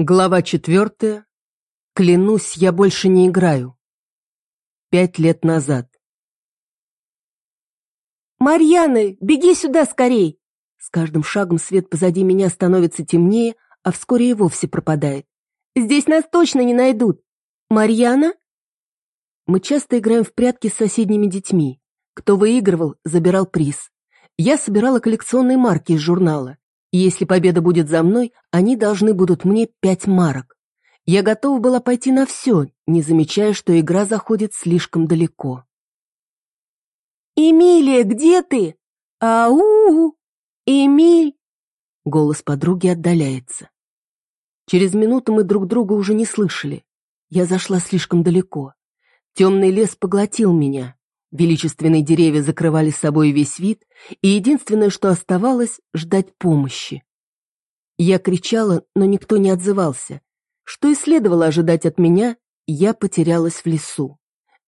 Глава четвертая. Клянусь, я больше не играю. Пять лет назад. «Марьяна, беги сюда скорей!» С каждым шагом свет позади меня становится темнее, а вскоре и вовсе пропадает. «Здесь нас точно не найдут! Марьяна?» Мы часто играем в прятки с соседними детьми. Кто выигрывал, забирал приз. Я собирала коллекционные марки из журнала. Если победа будет за мной, они должны будут мне пять марок. Я готова была пойти на все, не замечая, что игра заходит слишком далеко. «Эмилия, где ты? Ау! Эмиль!» Голос подруги отдаляется. Через минуту мы друг друга уже не слышали. Я зашла слишком далеко. Темный лес поглотил меня. Величественные деревья закрывали собой весь вид, и единственное, что оставалось, ждать помощи. Я кричала, но никто не отзывался. Что и следовало ожидать от меня, я потерялась в лесу.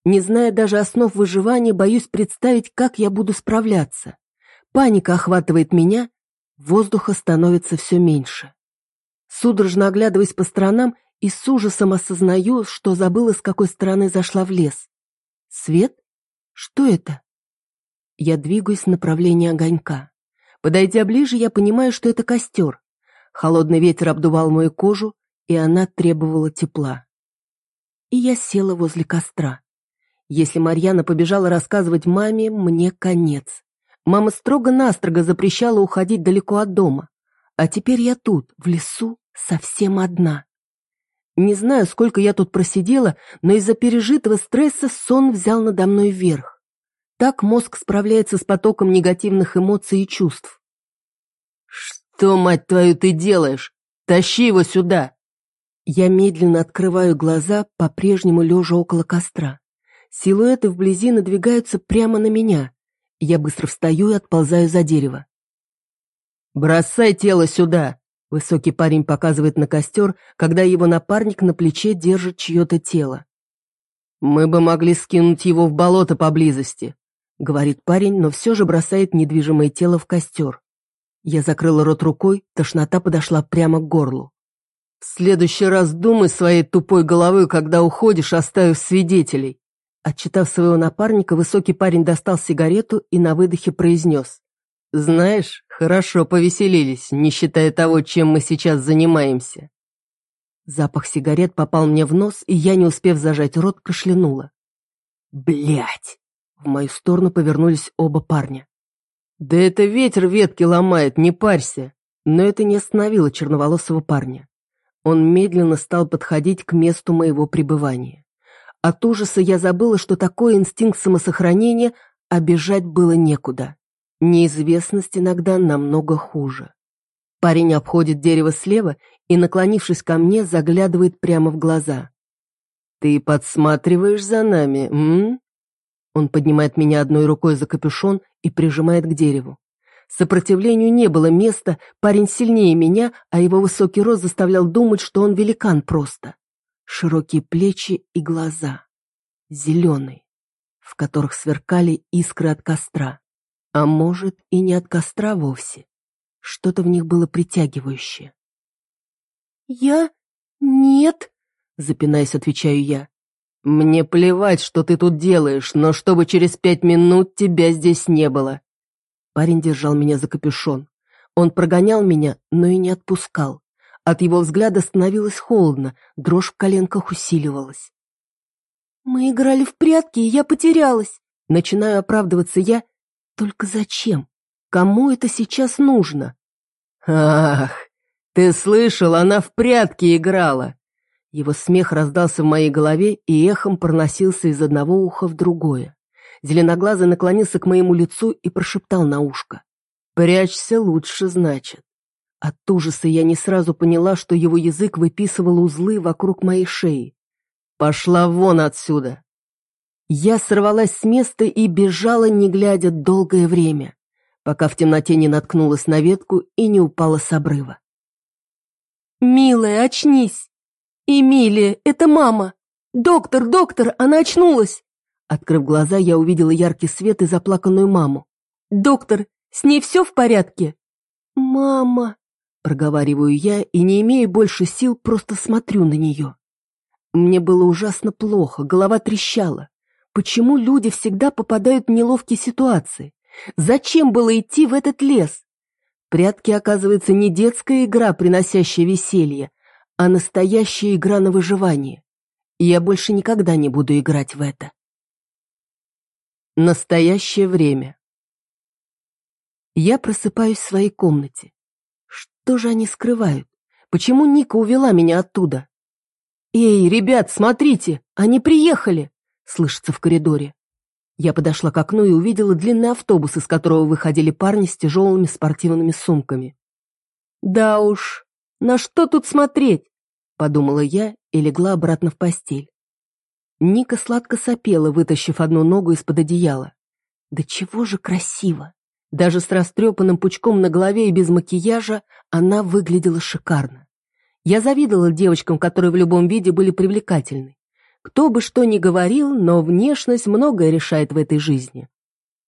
Не зная даже основ выживания, боюсь представить, как я буду справляться. Паника охватывает меня, воздуха становится все меньше. Судорожно оглядываясь по сторонам и с ужасом осознаю, что забыла, с какой стороны зашла в лес. Свет? Что это? Я двигаюсь в направлении огонька. Подойдя ближе, я понимаю, что это костер. Холодный ветер обдувал мою кожу, и она требовала тепла. И я села возле костра. Если Марьяна побежала рассказывать маме, мне конец. Мама строго-настрого запрещала уходить далеко от дома. А теперь я тут, в лесу, совсем одна. Не знаю, сколько я тут просидела, но из-за пережитого стресса сон взял надо мной вверх. Так мозг справляется с потоком негативных эмоций и чувств. «Что, мать твою, ты делаешь? Тащи его сюда!» Я медленно открываю глаза, по-прежнему лежа около костра. Силуэты вблизи надвигаются прямо на меня. Я быстро встаю и отползаю за дерево. «Бросай тело сюда!» Высокий парень показывает на костер, когда его напарник на плече держит чье-то тело. «Мы бы могли скинуть его в болото поблизости», — говорит парень, но все же бросает недвижимое тело в костер. Я закрыла рот рукой, тошнота подошла прямо к горлу. «В следующий раз думай своей тупой головой, когда уходишь, оставив свидетелей». Отчитав своего напарника, высокий парень достал сигарету и на выдохе произнес. «Знаешь, хорошо повеселились, не считая того, чем мы сейчас занимаемся». Запах сигарет попал мне в нос, и я, не успев зажать рот, кашлянула. Блять! В мою сторону повернулись оба парня. «Да это ветер ветки ломает, не парься!» Но это не остановило черноволосого парня. Он медленно стал подходить к месту моего пребывания. От ужаса я забыла, что такое инстинкт самосохранения, а было некуда. Неизвестность иногда намного хуже. Парень обходит дерево слева и, наклонившись ко мне, заглядывает прямо в глаза. «Ты подсматриваешь за нами, м?» Он поднимает меня одной рукой за капюшон и прижимает к дереву. Сопротивлению не было места, парень сильнее меня, а его высокий рост заставлял думать, что он великан просто. Широкие плечи и глаза. Зеленые, в которых сверкали искры от костра. А может, и не от костра вовсе. Что-то в них было притягивающее. «Я... нет», — запинаясь, отвечаю я. «Мне плевать, что ты тут делаешь, но чтобы через пять минут тебя здесь не было». Парень держал меня за капюшон. Он прогонял меня, но и не отпускал. От его взгляда становилось холодно, дрожь в коленках усиливалась. «Мы играли в прятки, и я потерялась». Начинаю оправдываться я, только зачем? Кому это сейчас нужно? Ах, ты слышал, она в прятки играла. Его смех раздался в моей голове и эхом проносился из одного уха в другое. Зеленоглазый наклонился к моему лицу и прошептал на ушко. «Прячься лучше, значит». От ужаса я не сразу поняла, что его язык выписывал узлы вокруг моей шеи. «Пошла вон отсюда!» Я сорвалась с места и бежала, не глядя, долгое время, пока в темноте не наткнулась на ветку и не упала с обрыва. «Милая, очнись! Эмилия, это мама! Доктор, доктор, она очнулась!» Открыв глаза, я увидела яркий свет и заплаканную маму. «Доктор, с ней все в порядке?» «Мама!» Проговариваю я и, не имея больше сил, просто смотрю на нее. Мне было ужасно плохо, голова трещала. Почему люди всегда попадают в неловкие ситуации? Зачем было идти в этот лес? Прятки, оказывается, не детская игра, приносящая веселье, а настоящая игра на выживание. И я больше никогда не буду играть в это. Настоящее время. Я просыпаюсь в своей комнате. Что же они скрывают? Почему Ника увела меня оттуда? «Эй, ребят, смотрите, они приехали!» Слышится в коридоре. Я подошла к окну и увидела длинный автобус, из которого выходили парни с тяжелыми спортивными сумками. «Да уж, на что тут смотреть?» Подумала я и легла обратно в постель. Ника сладко сопела, вытащив одну ногу из-под одеяла. Да чего же красиво! Даже с растрепанным пучком на голове и без макияжа она выглядела шикарно. Я завидовала девочкам, которые в любом виде были привлекательны. Кто бы что ни говорил, но внешность многое решает в этой жизни.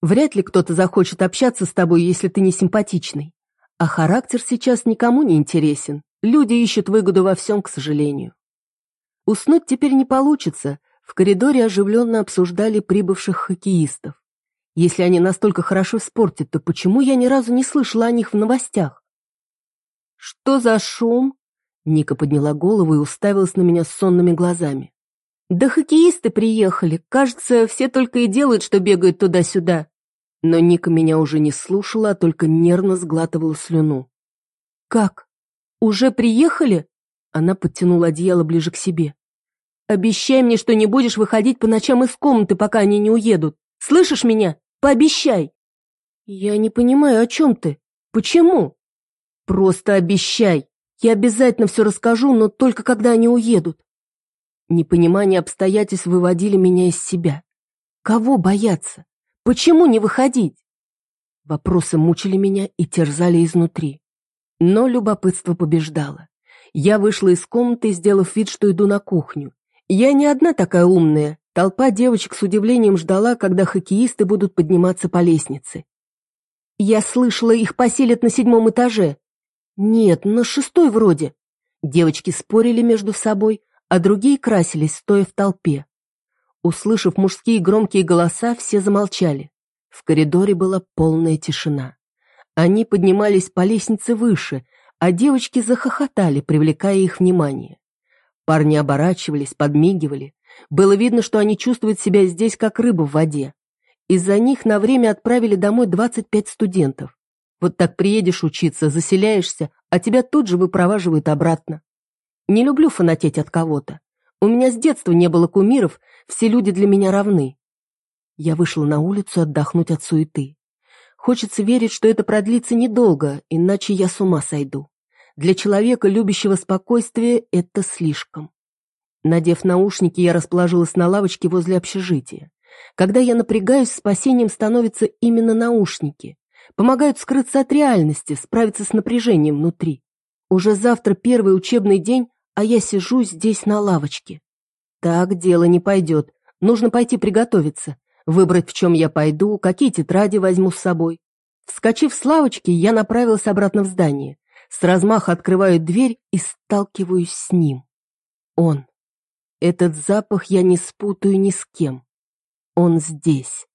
Вряд ли кто-то захочет общаться с тобой, если ты не симпатичный. А характер сейчас никому не интересен. Люди ищут выгоду во всем, к сожалению. Уснуть теперь не получится. В коридоре оживленно обсуждали прибывших хоккеистов. Если они настолько хорошо в спорте, то почему я ни разу не слышала о них в новостях? «Что за шум?» Ника подняла голову и уставилась на меня сонными глазами. «Да хоккеисты приехали. Кажется, все только и делают, что бегают туда-сюда». Но Ника меня уже не слушала, а только нервно сглатывала слюну. «Как? Уже приехали?» Она подтянула одеяло ближе к себе. «Обещай мне, что не будешь выходить по ночам из комнаты, пока они не уедут. Слышишь меня? Пообещай!» «Я не понимаю, о чем ты? Почему?» «Просто обещай. Я обязательно все расскажу, но только когда они уедут». Непонимание обстоятельств выводили меня из себя. Кого бояться? Почему не выходить? Вопросы мучили меня и терзали изнутри. Но любопытство побеждало. Я вышла из комнаты, сделав вид, что иду на кухню. Я не одна такая умная. Толпа девочек с удивлением ждала, когда хоккеисты будут подниматься по лестнице. Я слышала, их поселят на седьмом этаже. Нет, на шестой вроде. Девочки спорили между собой, а другие красились, стоя в толпе. Услышав мужские громкие голоса, все замолчали. В коридоре была полная тишина. Они поднимались по лестнице выше, а девочки захохотали, привлекая их внимание. Парни оборачивались, подмигивали. Было видно, что они чувствуют себя здесь, как рыба в воде. Из-за них на время отправили домой 25 студентов. Вот так приедешь учиться, заселяешься, а тебя тут же выпроваживают обратно. Не люблю фанатеть от кого-то. У меня с детства не было кумиров, все люди для меня равны. Я вышла на улицу отдохнуть от суеты. Хочется верить, что это продлится недолго, иначе я с ума сойду. Для человека, любящего спокойствие, это слишком. Надев наушники, я расположилась на лавочке возле общежития. Когда я напрягаюсь, спасением становятся именно наушники. Помогают скрыться от реальности, справиться с напряжением внутри. Уже завтра первый учебный день, а я сижу здесь на лавочке. Так дело не пойдет. Нужно пойти приготовиться, выбрать, в чем я пойду, какие тетради возьму с собой. Вскочив с лавочки, я направилась обратно в здание. С размаха открываю дверь и сталкиваюсь с ним. Он. Этот запах я не спутаю ни с кем. Он здесь.